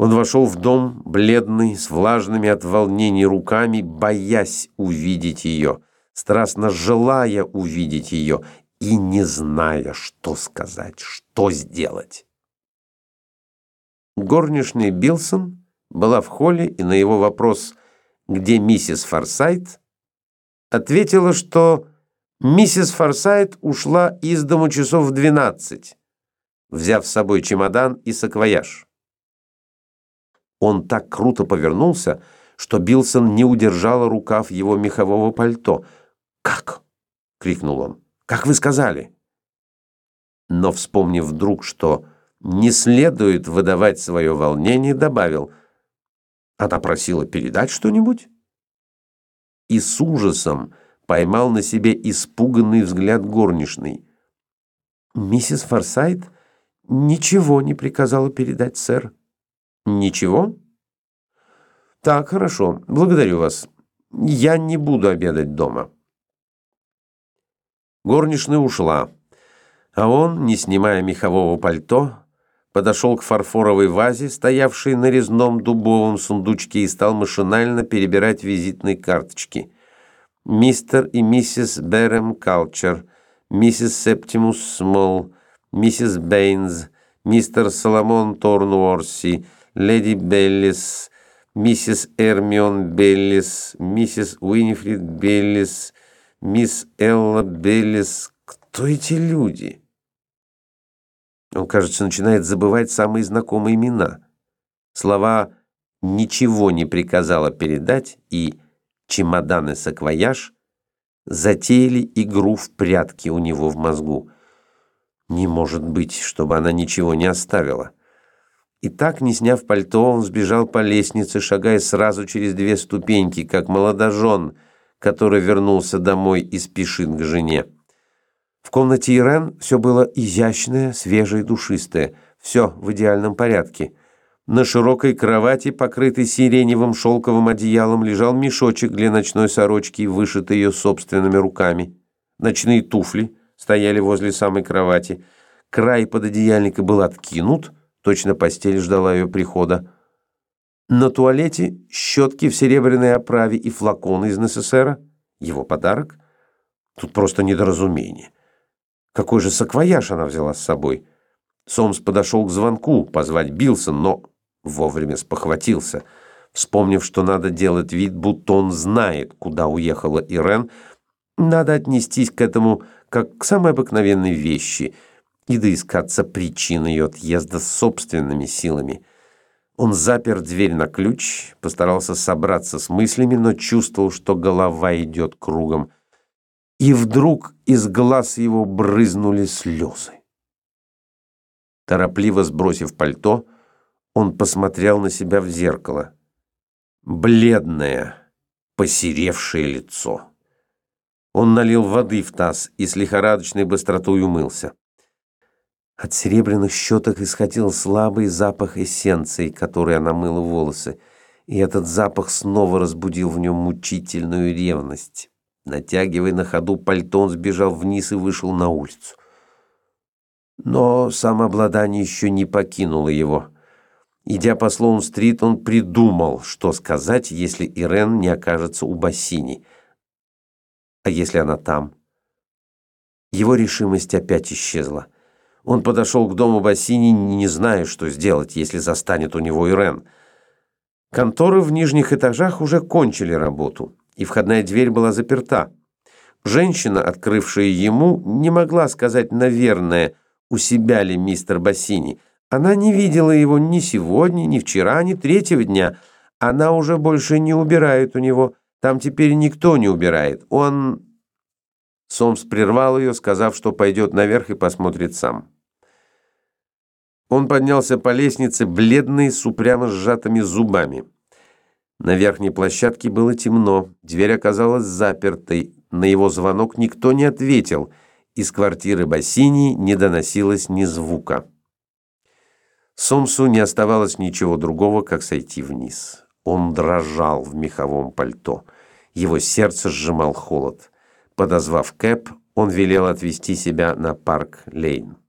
Он вошел в дом, бледный, с влажными от волнений руками, боясь увидеть ее, страстно желая увидеть ее и не зная, что сказать, что сделать. Горничная Билсон была в холле, и на его вопрос «Где миссис Форсайт?» ответила, что миссис Форсайт ушла из дому часов в двенадцать, взяв с собой чемодан и саквояж. Он так круто повернулся, что Билсон не удержала рукав его мехового пальто. «Как?» — крикнул он. «Как вы сказали?» Но, вспомнив вдруг, что не следует выдавать свое волнение, добавил. «Она просила передать что-нибудь?» И с ужасом поймал на себе испуганный взгляд горничной. «Миссис Форсайт ничего не приказала передать, сэр». Ничего? Так, хорошо. Благодарю вас. Я не буду обедать дома. Горничная ушла, а он, не снимая мехового пальто, подошел к фарфоровой вазе, стоявшей на резном дубовом сундучке, и стал машинально перебирать визитные карточки. Мистер и миссис Берем Калчер, миссис Септимус Смол, миссис Бейнс, мистер Соломон Торнуорси — леди Беллис, миссис Эрмион Беллис, миссис Уинифрид Беллис, мисс Элла Беллис. Кто эти люди? Он, кажется, начинает забывать самые знакомые имена. Слова «ничего не приказала передать» и «чемодан и саквояж» затеяли игру в прятки у него в мозгу. Не может быть, чтобы она ничего не оставила. И так, не сняв пальто, он сбежал по лестнице, шагая сразу через две ступеньки, как молодожен, который вернулся домой и спешит к жене. В комнате Ирен все было изящное, свежее, душистое, все в идеальном порядке. На широкой кровати, покрытой сиреневым шелковым одеялом, лежал мешочек для ночной сорочки, вышитый ее собственными руками. Ночные туфли стояли возле самой кровати. Край пододеяльника был откинут — Точно постель ждала ее прихода. На туалете щетки в серебряной оправе и флаконы из НССР. Его подарок. Тут просто недоразумение. Какой же саквояж она взяла с собой? Сомс подошел к звонку, позвать Билсон, но вовремя спохватился. Вспомнив, что надо делать вид, будто он знает, куда уехала Ирен, надо отнестись к этому как к самой обыкновенной вещи — и доискаться причин ее отъезда собственными силами. Он запер дверь на ключ, постарался собраться с мыслями, но чувствовал, что голова идет кругом. И вдруг из глаз его брызнули слезы. Торопливо сбросив пальто, он посмотрел на себя в зеркало. Бледное, посеревшее лицо. Он налил воды в таз и с лихорадочной быстротой умылся. От серебряных щеток исходил слабый запах эссенции, которой она мыла волосы, и этот запах снова разбудил в нем мучительную ревность. Натягивая на ходу пальто, он сбежал вниз и вышел на улицу. Но самообладание еще не покинуло его. Идя по Слоун-стрит, он придумал, что сказать, если Ирен не окажется у бассейни. А если она там? Его решимость опять исчезла. Он подошел к дому Бассини, не зная, что сделать, если застанет у него Ирен. Конторы в нижних этажах уже кончили работу, и входная дверь была заперта. Женщина, открывшая ему, не могла сказать, наверное, у себя ли мистер Бассини. Она не видела его ни сегодня, ни вчера, ни третьего дня. Она уже больше не убирает у него. Там теперь никто не убирает. Он Сомс прервал ее, сказав, что пойдет наверх и посмотрит сам. Он поднялся по лестнице, бледный, с упрямо сжатыми зубами. На верхней площадке было темно, дверь оказалась запертой, на его звонок никто не ответил, из квартиры Бассини не доносилось ни звука. Сомсу не оставалось ничего другого, как сойти вниз. Он дрожал в меховом пальто. Его сердце сжимал холод. Подозвав Кэп, он велел отвезти себя на парк Лейн.